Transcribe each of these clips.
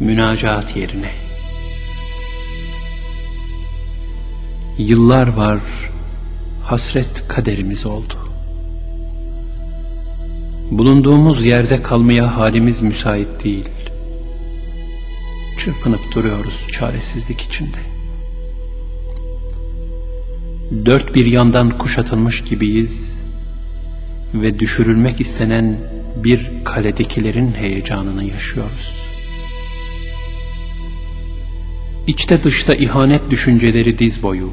münacat yerine. Yıllar var hasret kaderimiz oldu. Bulunduğumuz yerde kalmaya halimiz müsait değil. Çırpınıp duruyoruz çaresizlik içinde. Dört bir yandan kuşatılmış gibiyiz ve düşürülmek istenen bir kaledekilerin heyecanını yaşıyoruz. İçte dışta ihanet düşünceleri diz boyu,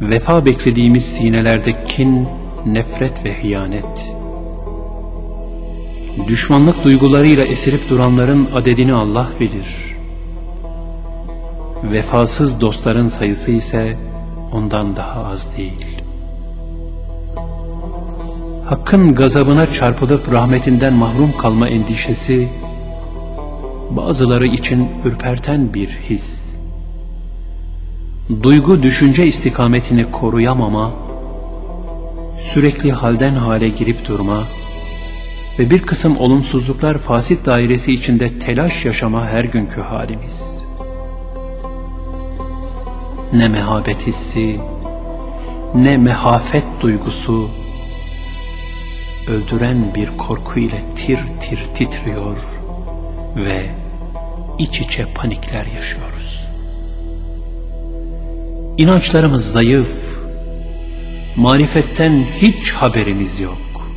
vefa beklediğimiz sinelerde kin, nefret ve hıyanet, düşmanlık duygularıyla esirip duranların adedini Allah bilir. Vefasız dostların sayısı ise ondan daha az değil. Hakkın gazabına çarpılıp rahmetinden mahrum kalma endişesi, bazıları için ürperten bir his. Duygu düşünce istikametini koruyamama, sürekli halden hale girip durma ve bir kısım olumsuzluklar fasit dairesi içinde telaş yaşama her günkü halimiz. Ne mehabet hissi, ne mehafet duygusu, öldüren bir korku ile tir tir titriyor ve iç içe panikler yaşıyoruz. İnançlarımız zayıf, marifetten hiç haberimiz yok.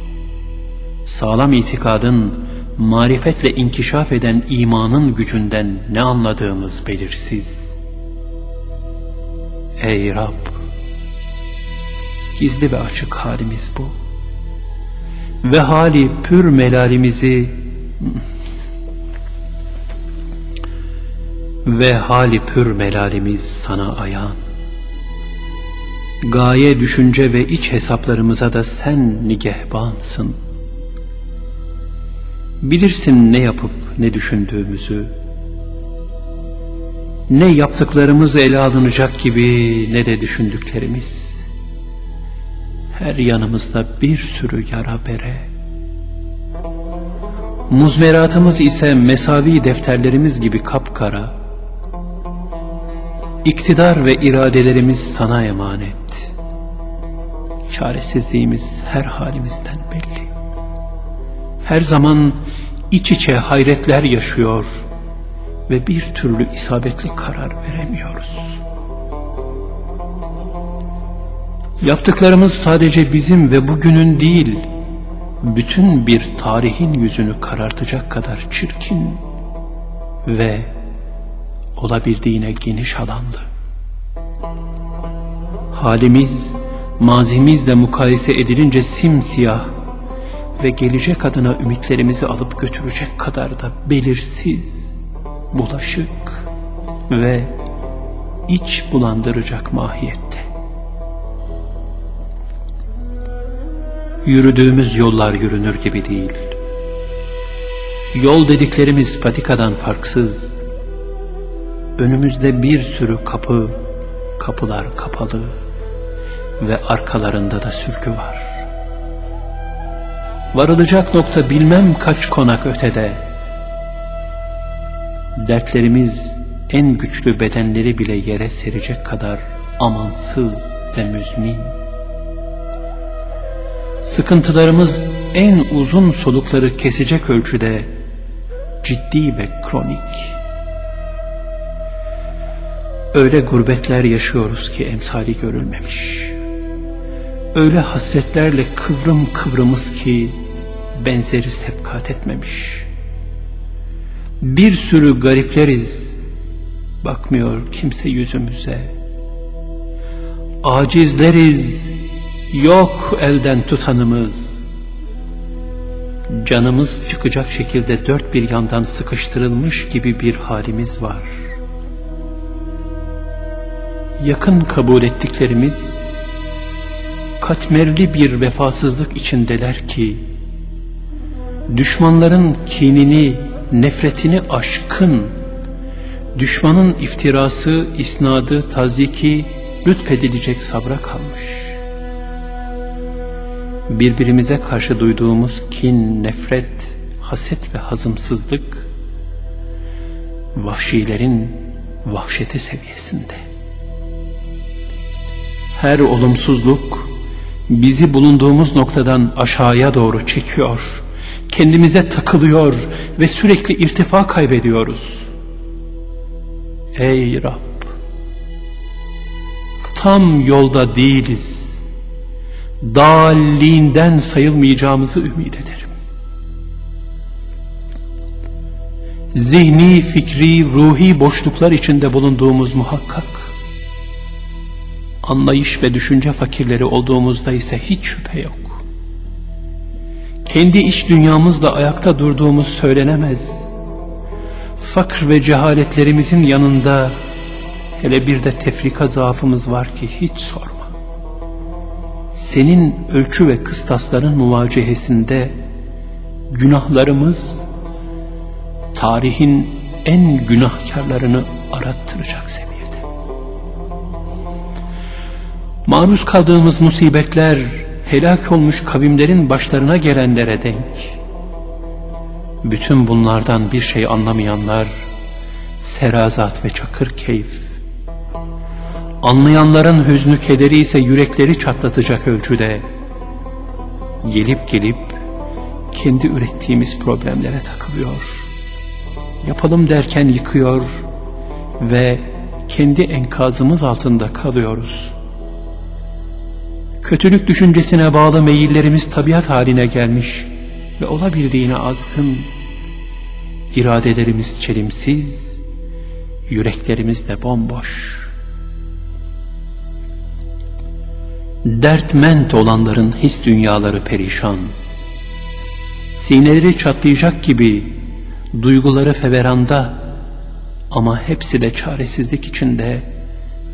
Sağlam itikadın, marifetle inkişaf eden imanın gücünden ne anladığımız belirsiz. Ey Rab! Gizli ve açık halimiz bu. Ve hali pür melalimizi ve hali pür melalimiz sana ayan. Gaye düşünce ve iç hesaplarımıza da sen nigehbansın. Bilirsin ne yapıp ne düşündüğümüzü. Ne yaptıklarımız ele alınacak gibi ne de düşündüklerimiz. Her yanımızda bir sürü yara bere. Muzmeratımız ise mesavi defterlerimiz gibi kapkara. İktidar ve iradelerimiz sana emanet. Çaresizliğimiz her halimizden belli. Her zaman iç içe hayretler yaşıyor ve bir türlü isabetli karar veremiyoruz. Yaptıklarımız sadece bizim ve bugünün değil, bütün bir tarihin yüzünü karartacak kadar çirkin ve olabildiğine geniş alandı. Halimiz, mazimizle mukayese edilince simsiyah ve gelecek adına ümitlerimizi alıp götürecek kadar da belirsiz, bulaşık ve iç bulandıracak mahiyette. Yürüdüğümüz yollar yürünür gibi değil. Yol dediklerimiz patikadan farksız. Önümüzde bir sürü kapı, kapılar kapalı ve arkalarında da sürgü var. Varılacak nokta bilmem kaç konak ötede. Dertlerimiz en güçlü bedenleri bile yere serecek kadar amansız ve müzmin. Sıkıntılarımız en uzun solukları kesecek ölçüde ciddi ve kronik. Öyle gurbetler yaşıyoruz ki emsali görülmemiş. Öyle hasretlerle kıvrım kıvrımız ki benzeri sepkat etmemiş. Bir sürü garipleriz, bakmıyor kimse yüzümüze. Acizleriz, yok elden tutanımız. Canımız çıkacak şekilde dört bir yandan sıkıştırılmış gibi bir halimiz var. Yakın kabul ettiklerimiz, katmerli bir vefasızlık içindeler ki, düşmanların kinini, nefretini aşkın, düşmanın iftirası, isnadı, taziki lütfedilecek sabra kalmış. Birbirimize karşı duyduğumuz kin, nefret, haset ve hazımsızlık, vahşilerin vahşeti seviyesinde. Her olumsuzluk bizi bulunduğumuz noktadan aşağıya doğru çekiyor, kendimize takılıyor ve sürekli irtifa kaybediyoruz. Ey Rab! Tam yolda değiliz. Dalliğinden sayılmayacağımızı ümit ederim. Zihni, fikri, ruhi boşluklar içinde bulunduğumuz muhakkak. Anlayış ve düşünce fakirleri olduğumuzda ise hiç şüphe yok. Kendi iç dünyamızla ayakta durduğumuz söylenemez. Fakr ve cehaletlerimizin yanında hele bir de tefrika zaafımız var ki hiç sorma. Senin ölçü ve kıstasların muvacehesinde günahlarımız tarihin en günahkarlarını arattıracak seviyede. Maruz kaldığımız musibetler helak olmuş kavimlerin başlarına gelenlere denk. Bütün bunlardan bir şey anlamayanlar serazat ve çakır keyif. Anlayanların hüznü kederi ise yürekleri çatlatacak ölçüde. Gelip gelip kendi ürettiğimiz problemlere takılıyor. Yapalım derken yıkıyor ve kendi enkazımız altında kalıyoruz.'' Kötülük düşüncesine bağlı meyillerimiz tabiat haline gelmiş ve olabildiğine azgın, iradelerimiz çelimsiz, yüreklerimiz de bomboş. Dertment olanların his dünyaları perişan, sineleri çatlayacak gibi duyguları feveranda ama hepsi de çaresizlik içinde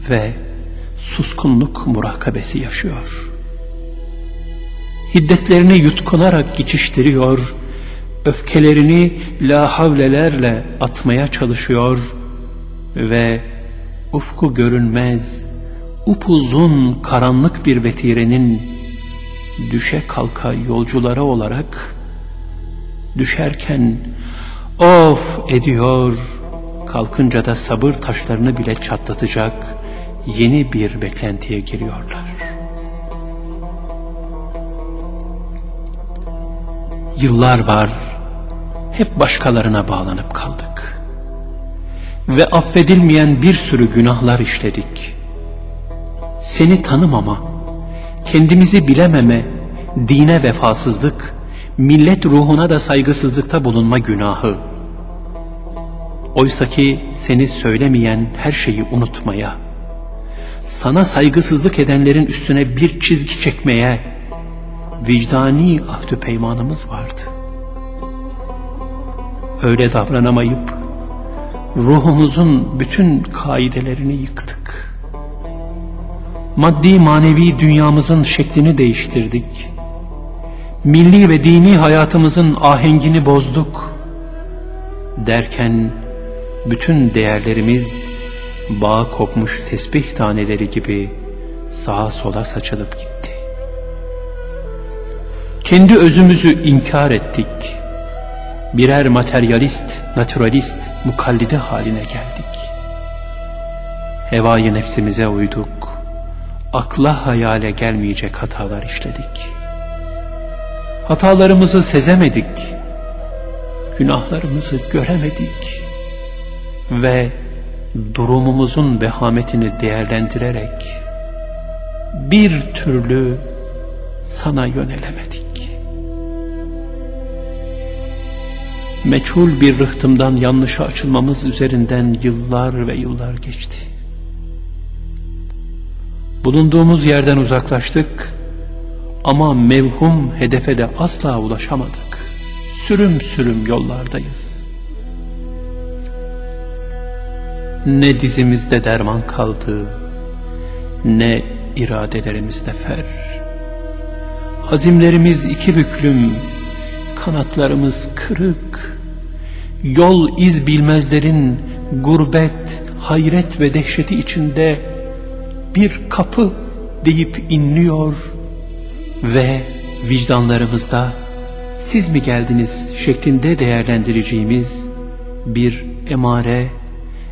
ve suskunluk murakabesi yaşıyor. Hiddetlerini yutkunarak geçiştiriyor, öfkelerini la havlelerle atmaya çalışıyor ve ufku görünmez, upuzun karanlık bir vetirenin düşe kalka yolcuları olarak düşerken of ediyor, kalkınca da sabır taşlarını bile çatlatacak yeni bir beklentiye giriyorlar. Yıllar var, hep başkalarına bağlanıp kaldık. Ve affedilmeyen bir sürü günahlar işledik. Seni tanımama, kendimizi bilememe, dine vefasızlık, millet ruhuna da saygısızlıkta bulunma günahı. Oysaki seni söylemeyen her şeyi unutmaya, sana saygısızlık edenlerin üstüne bir çizgi çekmeye vicdani ahdü peymanımız vardı. Öyle davranamayıp ruhumuzun bütün kaidelerini yıktık. Maddi manevi dünyamızın şeklini değiştirdik. Milli ve dini hayatımızın ahengini bozduk. Derken bütün değerlerimiz bağ kopmuş tesbih taneleri gibi sağa sola saçılıp gitti. Kendi özümüzü inkar ettik. Birer materyalist, naturalist, mukallide haline geldik. Hevayı nefsimize uyduk. Akla hayale gelmeyecek hatalar işledik. Hatalarımızı sezemedik. Günahlarımızı göremedik. Ve durumumuzun vehametini değerlendirerek bir türlü sana yönelemedik. Meçhul bir rıhtımdan yanlışa açılmamız üzerinden yıllar ve yıllar geçti. Bulunduğumuz yerden uzaklaştık ama mevhum hedefe de asla ulaşamadık. Sürüm sürüm yollardayız. Ne dizimizde derman kaldı, ne iradelerimizde fer. Azimlerimiz iki büklüm, kanatlarımız kırık. Yol iz bilmezlerin gurbet, hayret ve dehşeti içinde bir kapı deyip inliyor ve vicdanlarımızda siz mi geldiniz şeklinde değerlendireceğimiz bir emare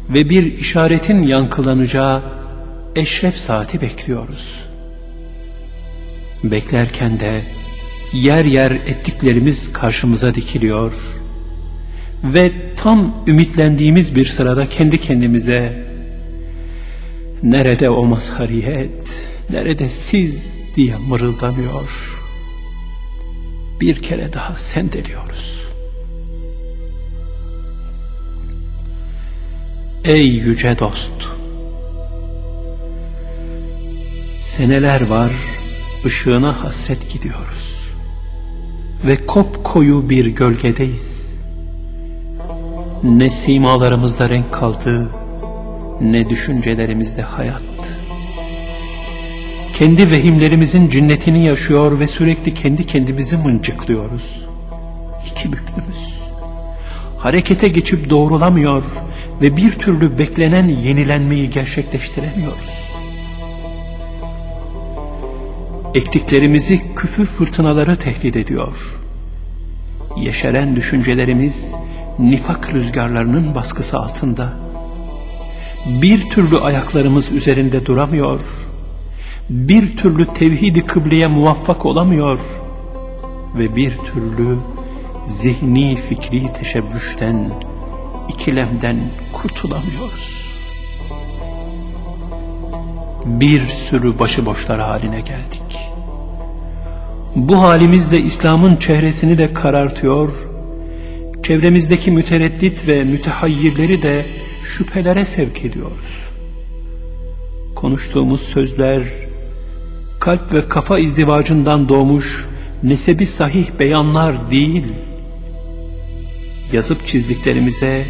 ve bir işaretin yankılanacağı eşref saati bekliyoruz. Beklerken de yer yer ettiklerimiz karşımıza dikiliyor ve tam ümitlendiğimiz bir sırada kendi kendimize nerede o mazhariyet, nerede siz diye mırıldanıyor. Bir kere daha sendeliyoruz. Ey yüce dost! Seneler var ışığına hasret gidiyoruz. Ve kop koyu bir gölgedeyiz. Ne simalarımızda renk kaldı, ne düşüncelerimizde hayat. Kendi vehimlerimizin cinnetini yaşıyor ve sürekli kendi kendimizi mıncıklıyoruz. İki büklümüz. Harekete geçip doğrulamıyor ve bir türlü beklenen yenilenmeyi gerçekleştiremiyoruz. Ektiklerimizi küfür fırtınaları tehdit ediyor. Yeşeren düşüncelerimiz nifak rüzgarlarının baskısı altında. Bir türlü ayaklarımız üzerinde duramıyor. Bir türlü tevhidi kıbleye muvaffak olamıyor. Ve bir türlü zihni fikri teşebbüşten, ikilemden kurtulamıyoruz. Bir sürü başıboşlar haline geldik. Bu halimizle İslam'ın çehresini de karartıyor, çevremizdeki mütereddit ve mütehayyirleri de şüphelere sevk ediyoruz. Konuştuğumuz sözler, kalp ve kafa izdivacından doğmuş nesebi sahih beyanlar değil, yazıp çizdiklerimize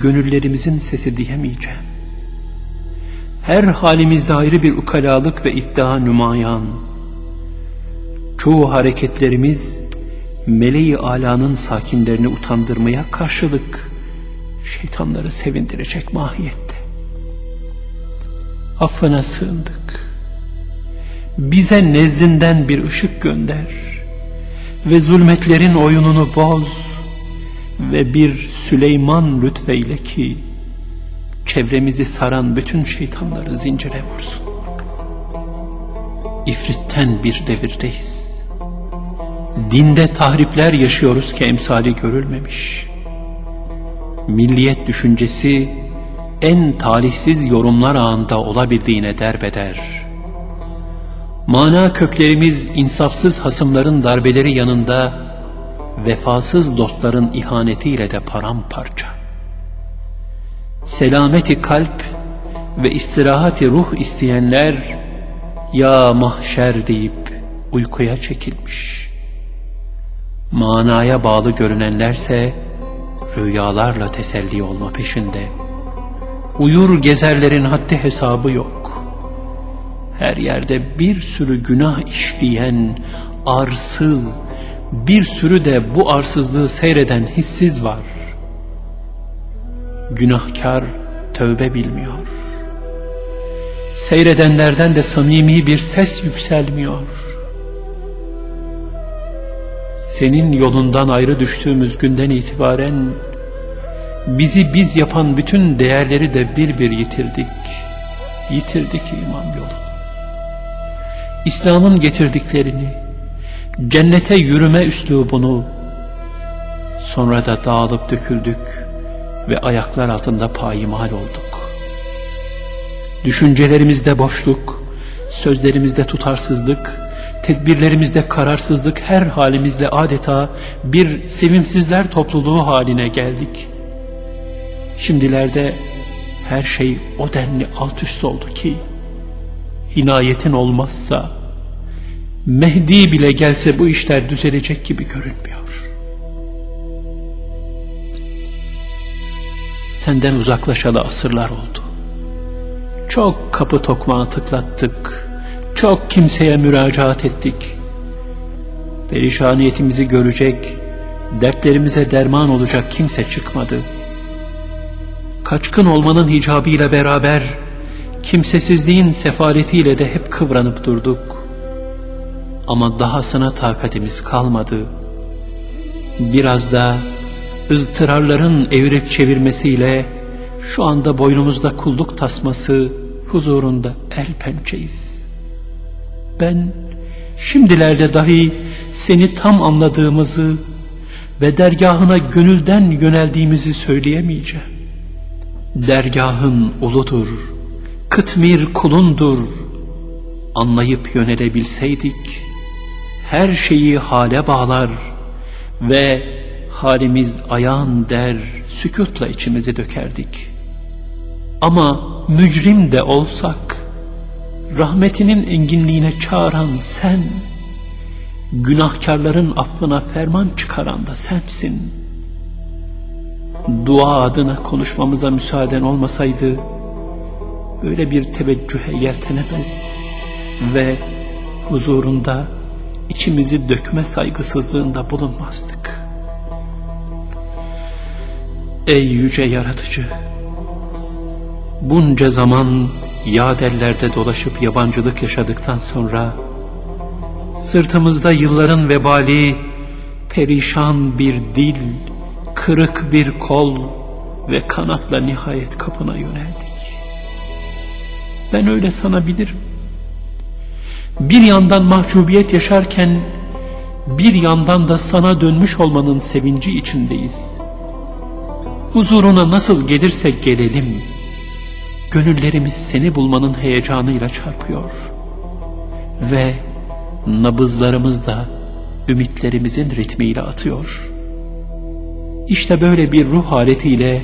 gönüllerimizin sesi diyemeyeceğim. Her halimizde ayrı bir ukalalık ve iddia nümayan. Çoğu hareketlerimiz meleği alanın sakinlerini utandırmaya karşılık şeytanları sevindirecek mahiyette. Affına sığındık. Bize nezdinden bir ışık gönder ve zulmetlerin oyununu boz ve bir Süleyman lütfeyle ki çevremizi saran bütün şeytanları zincire vursun. İfritten bir devirdeyiz. Dinde tahripler yaşıyoruz ki emsali görülmemiş. Milliyet düşüncesi en talihsiz yorumlar ağında olabildiğine derbeder. Mana köklerimiz insafsız hasımların darbeleri yanında vefasız dostların ihanetiyle de paramparça. Selameti kalp ve istirahati ruh isteyenler ya mahşer deyip uykuya çekilmiş. Manaya bağlı görünenlerse rüyalarla teselli olma peşinde. Uyur gezerlerin haddi hesabı yok. Her yerde bir sürü günah işleyen arsız, bir sürü de bu arsızlığı seyreden hissiz var. Günahkar tövbe bilmiyor. Seyredenlerden de samimi bir ses yükselmiyor. Senin yolundan ayrı düştüğümüz günden itibaren bizi biz yapan bütün değerleri de bir bir yitirdik. Yitirdik imam yolunu. İslam'ın getirdiklerini, cennete yürüme üslubunu, sonra da dağılıp döküldük ve ayaklar altında payimal olduk. Düşüncelerimizde boşluk, sözlerimizde tutarsızlık, tedbirlerimizde kararsızlık, her halimizle adeta bir sevimsizler topluluğu haline geldik. Şimdilerde her şey o denli alt üst oldu ki, inayetin olmazsa, Mehdi bile gelse bu işler düzelecek gibi görünmüyor. Senden uzaklaşalı asırlar oldu. Çok kapı tokmağı tıklattık. Çok kimseye müracaat ettik. Perişaniyetimizi görecek, dertlerimize derman olacak kimse çıkmadı. Kaçkın olmanın hicabıyla beraber, kimsesizliğin sefaletiyle de hep kıvranıp durduk. Ama dahasına takatimiz kalmadı. Biraz da ızdırarların evirip çevirmesiyle şu anda boynumuzda kulluk tasması huzurunda el pençeyiz. Ben şimdilerde dahi seni tam anladığımızı ve dergahına gönülden yöneldiğimizi söyleyemeyeceğim. Dergahın uludur, kıtmir kulundur. Anlayıp yönelebilseydik, her şeyi hale bağlar ve halimiz ayağın der, sükutla içimizi dökerdik. Ama mücrim de olsak, rahmetinin enginliğine çağıran sen, günahkarların affına ferman çıkaran da sensin. Dua adına konuşmamıza müsaaden olmasaydı, böyle bir teveccühe yeltenemez ve huzurunda içimizi dökme saygısızlığında bulunmazdık. Ey yüce yaratıcı! Bunca zaman yaderlerde dolaşıp yabancılık yaşadıktan sonra sırtımızda yılların vebali, perişan bir dil, kırık bir kol ve kanatla nihayet kapına yöneldik. Ben öyle sanabilirim. Bir yandan mahcubiyet yaşarken bir yandan da sana dönmüş olmanın sevinci içindeyiz. Huzuruna nasıl gelirsek gelelim, gönüllerimiz seni bulmanın heyecanıyla çarpıyor. Ve nabızlarımız da ümitlerimizin ritmiyle atıyor. İşte böyle bir ruh haletiyle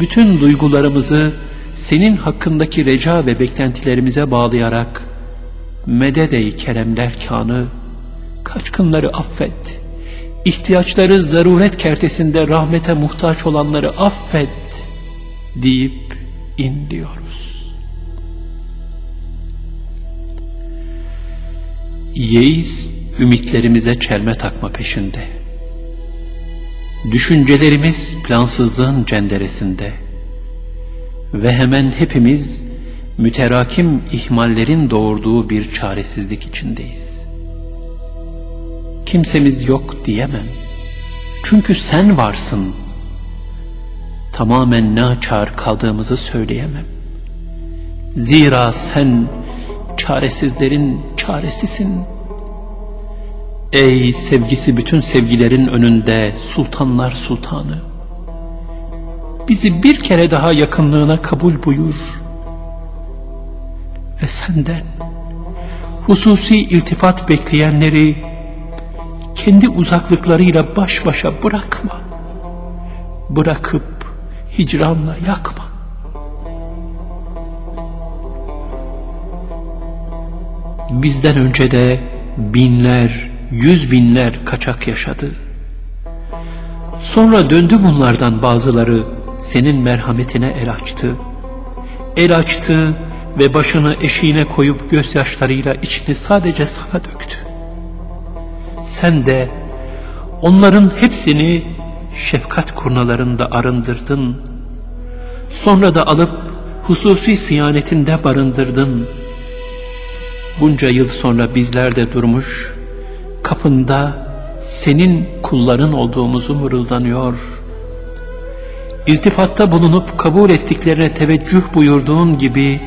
bütün duygularımızı senin hakkındaki reca ve beklentilerimize bağlayarak medede-i kerem derkanı, kaçkınları affet, ihtiyaçları zaruret kertesinde rahmete muhtaç olanları affet deyip inliyoruz. Yeis ümitlerimize çelme takma peşinde. Düşüncelerimiz plansızlığın cenderesinde. Ve hemen hepimiz müterakim ihmallerin doğurduğu bir çaresizlik içindeyiz. Kimsemiz yok diyemem. Çünkü sen varsın. Tamamen naçar kaldığımızı söyleyemem. Zira sen çaresizlerin çaresisin. Ey sevgisi bütün sevgilerin önünde sultanlar sultanı. Bizi bir kere daha yakınlığına kabul buyur. Ve senden hususi iltifat bekleyenleri kendi uzaklıklarıyla baş başa bırakma. Bırakıp hicranla yakma. Bizden önce de binler, yüz binler kaçak yaşadı. Sonra döndü bunlardan bazıları senin merhametine el açtı. El açtı ve başını eşiğine koyup gözyaşlarıyla içini sadece sana döktü. Sen de onların hepsini şefkat kurnalarında arındırdın. Sonra da alıp hususi siyanetinde barındırdın. Bunca yıl sonra bizler de durmuş, kapında senin kulların olduğumuzu mırıldanıyor. İltifatta bulunup kabul ettiklerine teveccüh buyurduğun gibi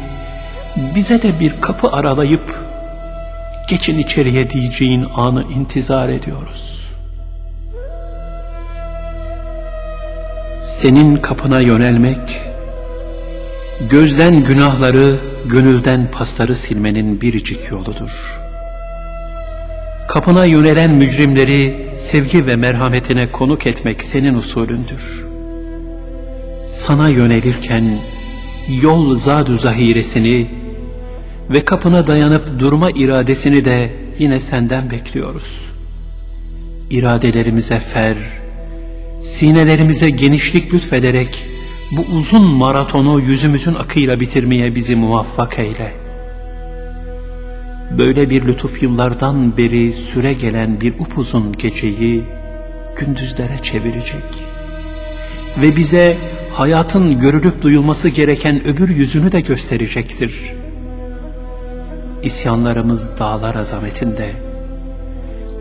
bize de bir kapı aralayıp geçin içeriye diyeceğin anı intizar ediyoruz. Senin kapına yönelmek, gözden günahları, gönülden pasları silmenin biricik yoludur. Kapına yönelen mücrimleri sevgi ve merhametine konuk etmek senin usulündür. Sana yönelirken yol zadu zahiresini ve kapına dayanıp durma iradesini de yine senden bekliyoruz. İradelerimize fer, sinelerimize genişlik lütfederek bu uzun maratonu yüzümüzün akıyla bitirmeye bizi muvaffak eyle. Böyle bir lütuf yıllardan beri süre gelen bir upuzun geceyi gündüzlere çevirecek ve bize hayatın görülüp duyulması gereken öbür yüzünü de gösterecektir.'' İsyanlarımız dağlar azametinde,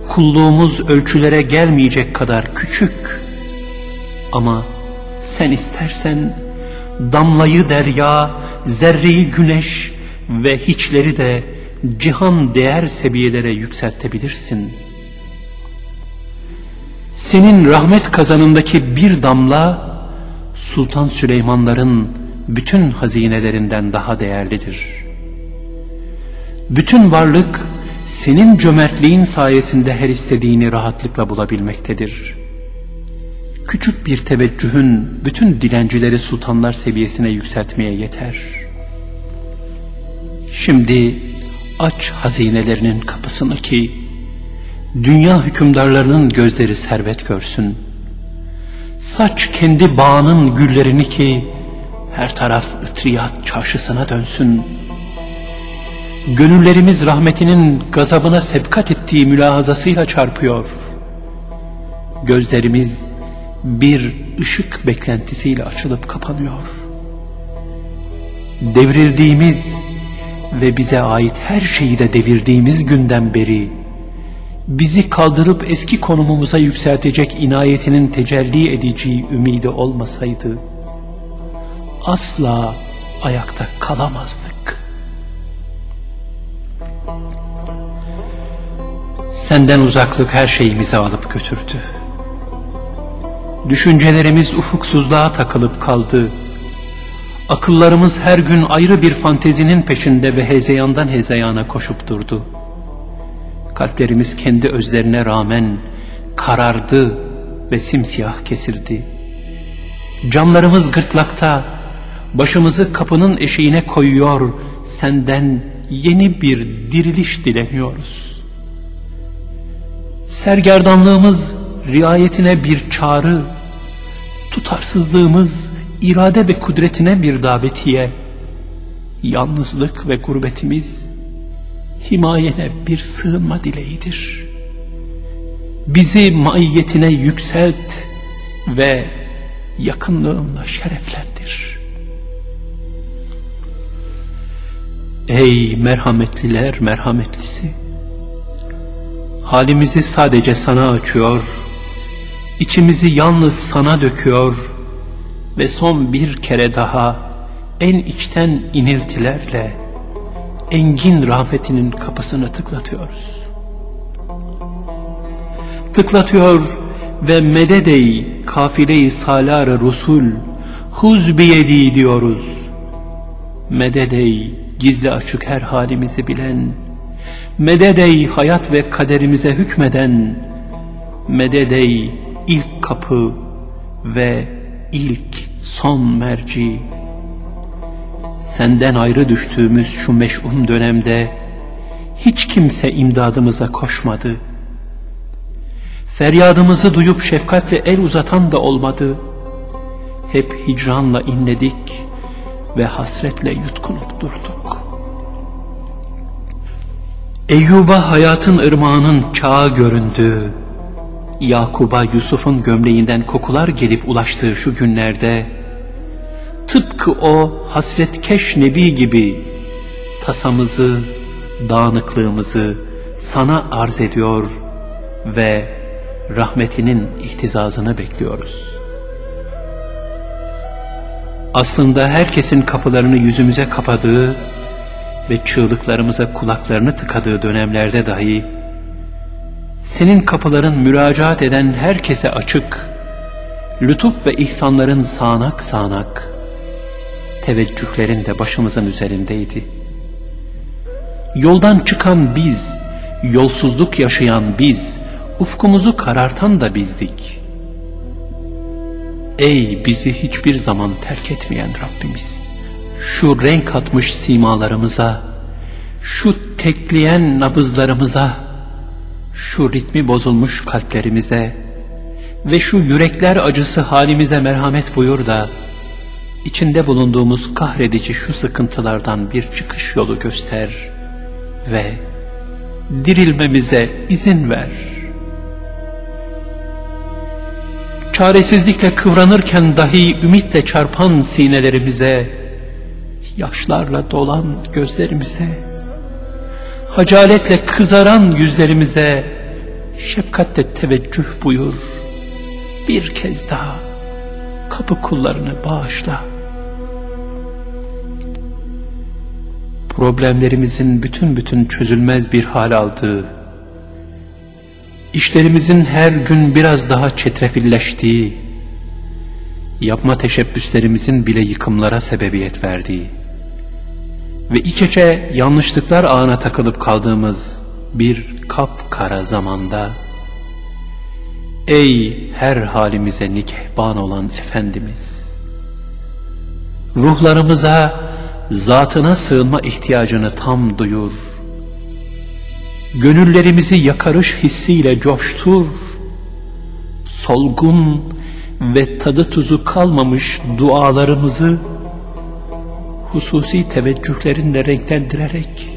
kulluğumuz ölçülere gelmeyecek kadar küçük Ama sen istersen damlayı derya, zerreyi güneş ve hiçleri de cihan değer seviyelere yükseltebilirsin. Senin rahmet kazanındaki bir damla Sultan Süleymanların bütün hazinelerinden daha değerlidir. Bütün varlık senin cömertliğin sayesinde her istediğini rahatlıkla bulabilmektedir. Küçük bir teveccühün bütün dilencileri sultanlar seviyesine yükseltmeye yeter. Şimdi aç hazinelerinin kapısını ki dünya hükümdarlarının gözleri servet görsün. Saç kendi bağının güllerini ki her taraf ıtriyat çarşısına dönsün. Gönüllerimiz rahmetinin gazabına sebkat ettiği mülahazasıyla çarpıyor. Gözlerimiz bir ışık beklentisiyle açılıp kapanıyor. Devrildiğimiz ve bize ait her şeyi de devirdiğimiz günden beri bizi kaldırıp eski konumumuza yükseltecek inayetinin tecelli edeceği ümidi olmasaydı asla ayakta kalamazdık. Senden uzaklık her şeyimizi alıp götürdü. Düşüncelerimiz ufuksuzluğa takılıp kaldı. Akıllarımız her gün ayrı bir fantezinin peşinde ve hezeyandan hezeyana koşup durdu. Kalplerimiz kendi özlerine rağmen karardı ve simsiyah kesildi. Canlarımız gırtlakta, başımızı kapının eşiğine koyuyor, senden yeni bir diriliş dileniyoruz. Sergerdanlığımız riayetine bir çağrı, tutarsızlığımız irade ve kudretine bir davetiye, yalnızlık ve gurbetimiz himayene bir sığınma dileğidir. Bizi maiyetine yükselt ve yakınlığınla şereflendir. Ey merhametliler merhametlisi! Halimizi sadece sana açıyor, içimizi yalnız sana döküyor ve son bir kere daha en içten iniltilerle engin rahmetinin kapısını tıklatıyoruz. Tıklatıyor ve mededey kafile-i salar rusul huz biyedi diyoruz. Mededey gizli açık her halimizi bilen, mededey hayat ve kaderimize hükmeden, mededey ilk kapı ve ilk son merci. Senden ayrı düştüğümüz şu meş'um dönemde hiç kimse imdadımıza koşmadı. Feryadımızı duyup şefkatle el uzatan da olmadı. Hep hicranla inledik ve hasretle yutkunup durduk. Eyyub'a hayatın ırmağının çağı göründü. Yakub'a Yusuf'un gömleğinden kokular gelip ulaştığı şu günlerde tıpkı o hasretkeş nebi gibi tasamızı, dağınıklığımızı sana arz ediyor ve rahmetinin ihtizazını bekliyoruz. Aslında herkesin kapılarını yüzümüze kapadığı ve çığlıklarımıza kulaklarını tıkadığı dönemlerde dahi senin kapıların müracaat eden herkese açık, lütuf ve ihsanların sağanak sağanak, teveccühlerin de başımızın üzerindeydi. Yoldan çıkan biz, yolsuzluk yaşayan biz, ufkumuzu karartan da bizdik. Ey bizi hiçbir zaman terk etmeyen Rabbimiz! Şu renk atmış simalarımıza, şu tekleyen nabızlarımıza, şu ritmi bozulmuş kalplerimize ve şu yürekler acısı halimize merhamet buyur da, içinde bulunduğumuz kahredici şu sıkıntılardan bir çıkış yolu göster ve dirilmemize izin ver.'' çaresizlikle kıvranırken dahi ümitle çarpan sinelerimize, yaşlarla dolan gözlerimize, hacaletle kızaran yüzlerimize şefkatle teveccüh buyur. Bir kez daha kapı kullarını bağışla. Problemlerimizin bütün bütün çözülmez bir hal aldığı, işlerimizin her gün biraz daha çetrefilleştiği, yapma teşebbüslerimizin bile yıkımlara sebebiyet verdiği ve iç içe yanlışlıklar ağına takılıp kaldığımız bir kapkara zamanda, Ey her halimize nikehban olan Efendimiz! Ruhlarımıza, zatına sığınma ihtiyacını tam duyur. Gönüllerimizi yakarış hissiyle coştur. Solgun ve tadı tuzu kalmamış dualarımızı hususi teveccühlerinle renklendirerek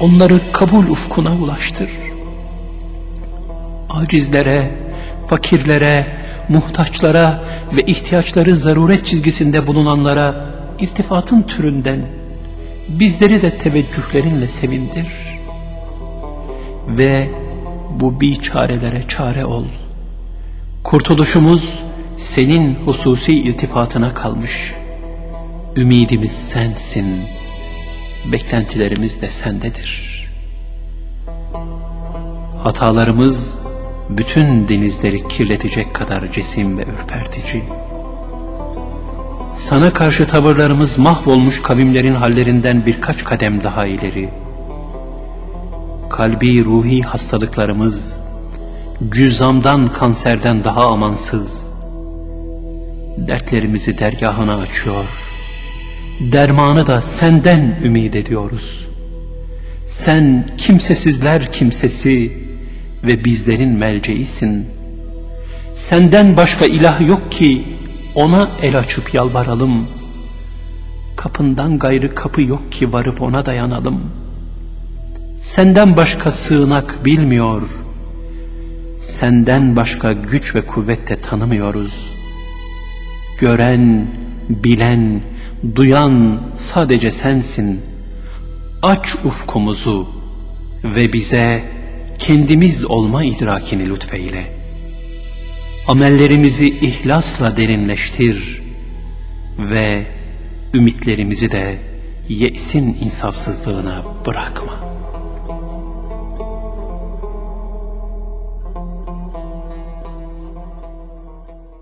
onları kabul ufkuna ulaştır.'' acizlere, fakirlere, muhtaçlara ve ihtiyaçları zaruret çizgisinde bulunanlara irtifatın türünden bizleri de teveccühlerinle sevindir. Ve bu biçarelere çare ol. Kurtuluşumuz senin hususi iltifatına kalmış. Ümidimiz sensin. Beklentilerimiz de sendedir. Hatalarımız bütün denizleri kirletecek kadar cesim ve ürpertici. Sana karşı tavırlarımız mahvolmuş kavimlerin hallerinden birkaç kadem daha ileri. Kalbi ruhi hastalıklarımız cüzamdan kanserden daha amansız. Dertlerimizi dergahına açıyor. Dermanı da senden ümit ediyoruz. Sen kimsesizler kimsesi, ve bizlerin melceisin. Senden başka ilah yok ki ona el açıp yalvaralım. Kapından gayrı kapı yok ki varıp ona dayanalım. Senden başka sığınak bilmiyor. Senden başka güç ve kuvvet de tanımıyoruz. Gören, bilen, duyan sadece sensin. Aç ufkumuzu ve bize kendimiz olma idrakini lütfeyle. Amellerimizi ihlasla derinleştir ve ümitlerimizi de yesin insafsızlığına bırakma.